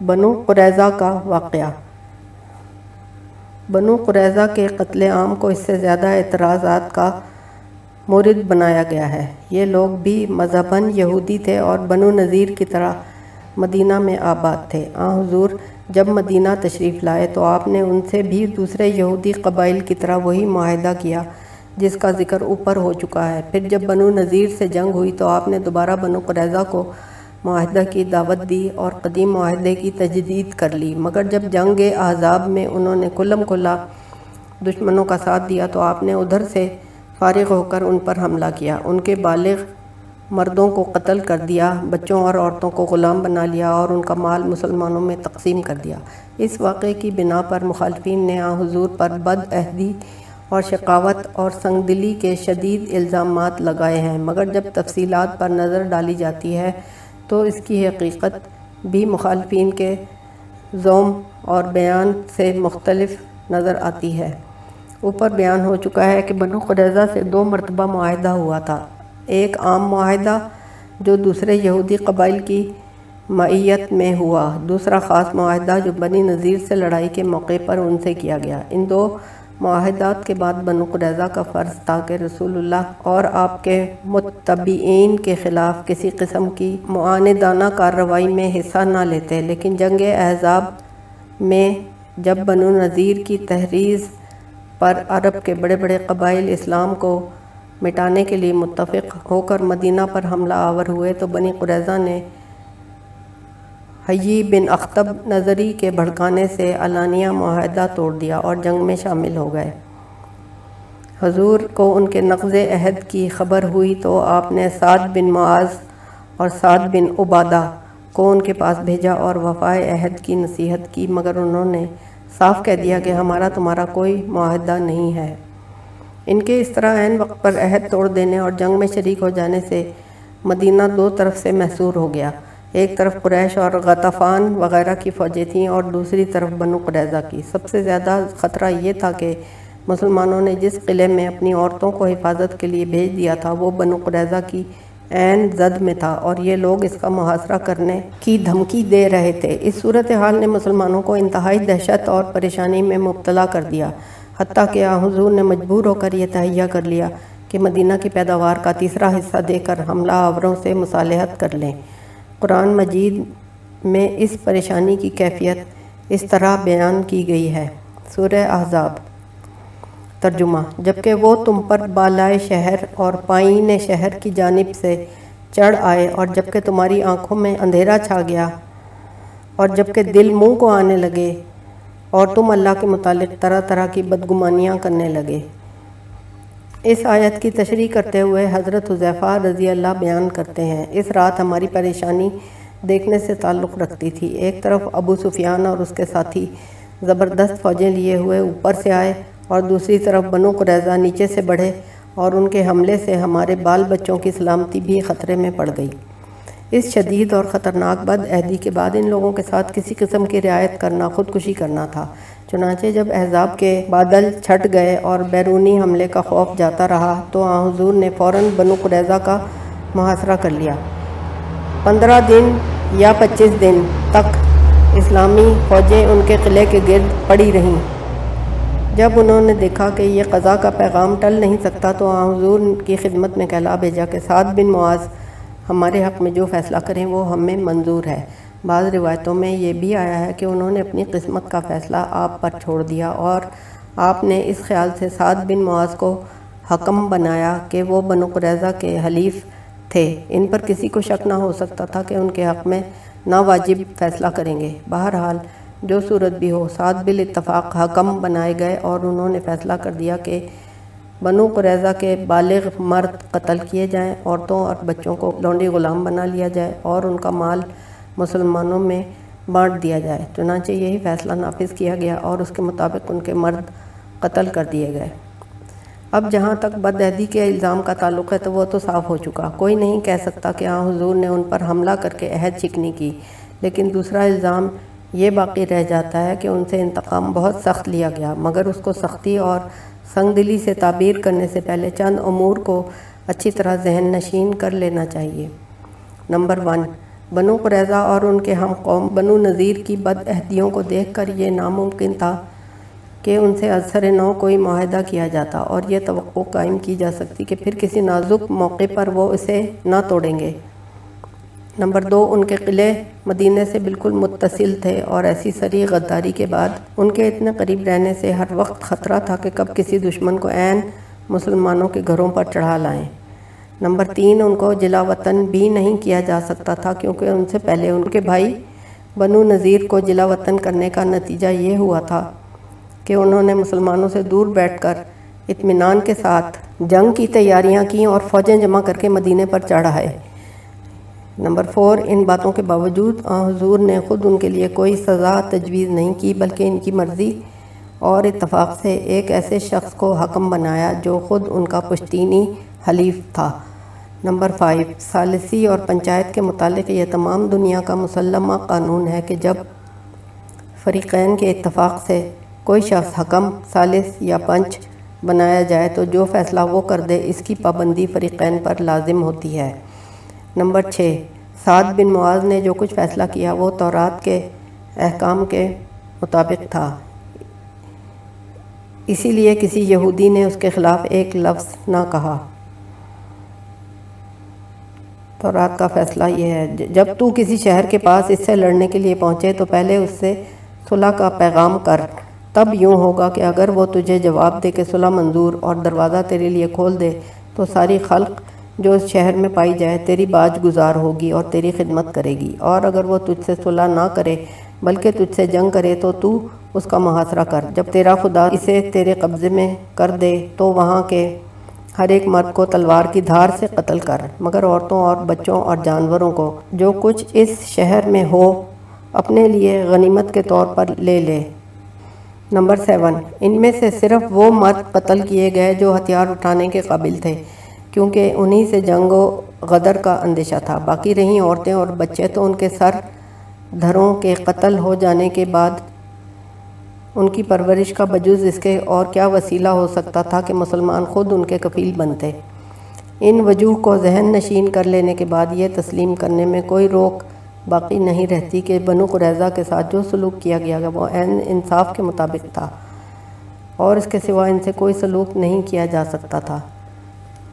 بنو قریضہ کا واقعہ۔ بنو قریضہ کے قتل عام کو اس سے زیادہ اعتراضات کا مورد بنایا گیا ہے۔ یہ لوگ بھی مذہباً یہودی تھے اور بنو نذیر کی طرح مدینہ میں آباد تھے۔ آ حضور، جب مدینہ تشریف لائے تو آپ نے ان سے بھی دوسرے یہودی قبائل کی طرح وہی معاہدہ کیا جس کا ذکر اوپر ہو چکا ہے۔ پھر جب بنو نذیر سے جنگ ہوئی تو آپ نے دوبارہ بنو قریضہ کو معاہدہ کی دعوت دی اور قدیم معاہدے کی تجدید کر لی۔ مگر جب جنگ احزاب میں انہوں نے کلم کلا دشمنوں کا ساتھ دیا تو آپ نے ادھر سے فارغ ہو کر ان پر حملہ کیا۔ ان کے بالغ مردوں کو قتل کر دیا، بچوں اور عورتوں کو غلام بنا لیا اور ان کا مال مسلمانوں میں تقسیم کر دیا۔ اس واقعے کی بنا پر مخالفین نے آ حضور پر بد عہدی اور شقاوت اور سنگ دلی کے شدید الزامات لگائے ہیں۔ مگر جب تفصیلات پر نظر ڈالی جاتی ہے تو اس کی حقیقت بھی مخالفین کے زوم اور بیان سے مختلف نظر آتی ہے۔ اوپر بیان ہو چکا ہے کہ بنو قریضہ سے دو مرتبہ معاہدہ ہوا تھا۔ ایک عام معاہدہ جو دوسرے یہودی قبائل کی معیت میں ہوا۔ دوسرا خاص معاہدہ جو بنی نذیر سے لڑائی کے موقع پر ان سے کیا گیا۔ ان دو معاہدات کے بعد بنو قریضہ کا فرض تھا کہ رسول اللہ اور آپ کے متبعین کے خلاف کسی قسم کی معاندانہ کارروائی میں حصہ نہ لیتے۔ لیکن جنگ احزاب میں جب بنو نذیر کی تحریز پر عرب کے بڑے بڑے قبائل اسلام کو مٹانے کے لیے متفق ہو کر مدینہ پر حملہ آور ہوئے تو بنی قریضہ نے حیی بن اختب نظری کے بھڑکانے سے علانیہ معاہدہ توڑ دیا اور جنگ میں شامل ہو گئے۔ حضور کو ان کے نقض عہد کی خبر ہوئی تو آپ نے سعد بن معاذ اور سعد بن عبادہ کو ان کے پاس بھیجا اور وفائے عہد کی نصیحت کی، مگر انہوں نے صاف کہہ دیا کہ ہمارا تمہارا کوئی معاہدہ نہیں ہے۔ ان کے اس طرح عین وقت پر عہد توڑ دینے اور جنگ میں شریک ہو جانے سے مدینہ دو طرف سے محصور ہو گیا۔ ایک طرف قریش اور غطفان وغیرہ کی فوجیں تھیں اور دوسری طرف بنو قریضہ کی۔ سب سے زیادہ خطرہ یہ تھا کہ مسلمانوں نے جس قلعے میں اپنی عورتوں کو حفاظت کے لیے بھیج دیا تھا، وہ بنو قریضہ کی عین زد میں تھا اور یہ لوگ اس کا محاصرہ کرنے کی دھمکی دے رہے تھے۔ اس صورتحال نے مسلمانوں کو انتہائی دہشت اور پریشانی میں مبتلا کر دیا، حتیٰ کہ حضور نے مجبور ہو کر یہ تہیہ کر لیا کہ مدینہ کی پیداوار کا تیسرا حصہ دے کر حملہ آوروں سے مصالحت کر لیں۔ قرآن مجید میں اس پریشانی کی کیفیت اس طرح بیان کی گئی ہے۔ سورہ احزاب۔ ترجمہ۔ جبکہ وہ تم پر بالائے شہر اور پائین شہر کی جانب سے چڑھ آئے اور جبکہ تمہاری آنکھوں میں اندھیرا چھا گیا اور جبکہ دل منہ کو آنے لگے اور تم اللہ کے متعلق طرح طرح کی بدگمانیاں کرنے لگے۔ اس آیت کی تشریح کرتے ہوئے حضرت حضیفہ رضی اللہ بیان کرتے ہیں۔ اس رات ہماری پریشانی دیکھنے سے تعلق رکھتی تھی۔ ایک طرف ابو سفیان اور اس کے ساتھی زبردست فوجیں لیے ہوئے اوپر سے آئے اور دوسری طرف بنو قریضہ نیچے سے بڑھے اور ان کے حملے سے ہمارے بال بچوں کی سلامتی بھی خطرے میں پڑ گئی۔ اس شدید اور خطرناک بد عہدی کے بعد ان لوگوں کے ساتھ کسی قسم کی رعایت کرنا، خودکشی کرنا تھا۔ چنانچہ جب احزاب کے بادل چھٹ گئے اور بیرونی حملے کا خوف جاتا رہا تو آ حضور نے فوراً بنو قریضہ کا محاصرہ کر لیا۔ پندرہ دن یا پچیس دن تک اسلامی فوجیں ان کے قلعے کے گرد پڑی رہیں۔ جب انہوں نے دیکھا کہ یہ قضا کا پیغام ٹل نہیں سکتا تو آ حضور کی خدمت میں کہلا بھیجا کہ سعد بن معاذ ہمارے حق میں جو فیصلہ کریں وہ ہمیں منظور ہے۔ بعض روایتوں میں یہ بھی آیا ہے کہ انہوں نے اپنی قسمت کا فیصلہ آپ پر چھوڑ دیا اور آپ نے اس خیال سے سعد بن معاذ کو حکم بنایا کہ وہ بنو قریضہ کے حلیف تھے۔ ان پر کسی کو شک نہ ہو سکتا تھا کہ ان کے حق میں نا واجب فیصلہ کریں گے۔ بہرحال، جو صورت بھی ہو، سعد بال اتفاق حکم بنائے گئے اور انہوں نے فیصلہ کر دیا کہ بنو قریضہ کے بالغ مرد قتل کیے جائیں، عورتوں اور بچوں کو لونڈی غلام بنا لیا جائے اور ان کا مال مسلمانوں میں بانٹ دیا جائے۔ چنانچہ یہی فیصلہ نافذ کیا گیا اور اس کے مطابق ان کے مرد قتل کر دیے گئے۔ اب جہاں تک بدعہدی کے الزام کا تعلق ہے تو وہ تو صاف ہو چکا۔ کوئی نہیں کہہ سکتا کہ ہاں حضور نے ان پر حملہ کر کے عہد چکنی کی، لیکن دوسرا الزام یہ باقی رہ جاتا ہے کہ ان سے انتقام بہت سخت لیا گیا، مگر اس کو سختی اور سنگ دلی سے تعبیر کرنے سے پہلے چند امور کو اچھی طرح ذہن نشین کر لینا چاہیے۔ نمبر ون بنو قریضہ اور ان کے ہم قوم بنو نذیر کی بد عہدیوں کو دیکھ کر یہ ناممکن تھا کہ ان سے اثر نو کوئی معاہدہ کیا جاتا اور یہ توقع قائم کی جا سکتی کہ پھر کسی نازک موقع پر وہ اسے نہ توڑیں گے۔ نمبر دو، ان کے قلعے مدینہ سے بالکل متصل تھے اور ایسی سری غداری کے بعد ان کے اتنے قریب رہنے سے ہر وقت خطرہ تھا کہ کب کسی دشمن کو عین مسلمانوں کے گھروں پر چڑھا لائیں۔ نمبر تین، ان کو جلا وطن بھی نہیں کیا جا سکتا تھا کیونکہ ان سے پہلے ان کے بھائی بنو نذیر کو جلا وطن کرنے کا نتیجہ یہ ہوا تھا کہ انہوں نے مسلمانوں سے دور بیٹھ کر اطمینان کے ساتھ جنگ کی تیاریاں کیں اور فوجیں جمع کر کے مدینے پر چڑھائے نمبر فور ان باتوں کے باوجود حضور نے خود ان کے لیے کوئی سزا تجویز نہیں کی، بلکہ ان کی مرضی اور اتفاق سے ایک ایسے شخص کو حکم بنایا جو خود ان کا پشتینی حلیف تھا۔ نمبر فائیو ثالثی اور پنچایت کے متعلق یہ تمام دنیا کا مسلمہ قانون ہے کہ جب فریقین کے اتفاق سے کوئی شخص حکم ثالث یا پنچ بنایا جائے تو جو فیصلہ وہ کر دے، اس کی پابندی فریقین پر لازم ہوتی ہے۔ نمبر چھ، سعد بن معاذ نے جو کچھ فیصلہ کیا وہ تورات کے احکام کے مطابق تھا۔ اسی لیے کسی یہودی نے اس کے خلاف ایک لفظ نہ کہا۔ تو رات کا فیصلہ یہ ہے۔ جب تو کسی شہر کے پاس اس سے لڑنے کے لیے پہنچے تو پہلے اس سے صلح کا پیغام کر۔ تب یوں ہوگا کہ اگر وہ تجھے جواب دے کہ صلح منظور اور دروازہ تیرے لیے کھول دے تو ساری خلق جو اس شہر میں پائی جائے تیری باج گزار ہوگی اور تیری خدمت کرے گی۔ اور اگر وہ تجھ سے صلح نہ کرے بلکہ تجھ سے جنگ کرے تو تو اس کا محاصرہ کر۔ جب تیرا خدا اسے تیرے قبضے میں کر دے تو وہاں کے ہر ایک مرد کو تلوار کی دھار سے قتل کر، مگر عورتوں اور بچوں اور جانوروں کو جو کچھ اس شہر میں ہو، اپنے لیے غنیمت کے طور پر لے لے۔ نمبر سیون، ان میں سے صرف وہ مرد قتل کیے گئے جو ہتھیار اٹھانے کے قابل تھے، کیونکہ انہی سے جنگ و غدر کا اندیشہ تھا۔ باقی رہیں عورتیں اور بچے تو ان کے سر دھروں کے قتل ہو جانے کے بعد ان کی پرورش کا بجوز اس کے اور کیا وسیلہ ہو سکتا تھا کہ مسلمان خود ان کے کفیل بنتے۔ ان وجوہ کو ذہن نشین کر لینے کے بعد یہ تسلیم کرنے میں کوئی روک باقی نہیں رہتی کہ بنو قریضہ کے ساتھ جو سلوک کیا گیا وہ عین انصاف کے مطابق تھا اور اس کے سوا ان سے کوئی سلوک نہیں کیا جا سکتا تھا۔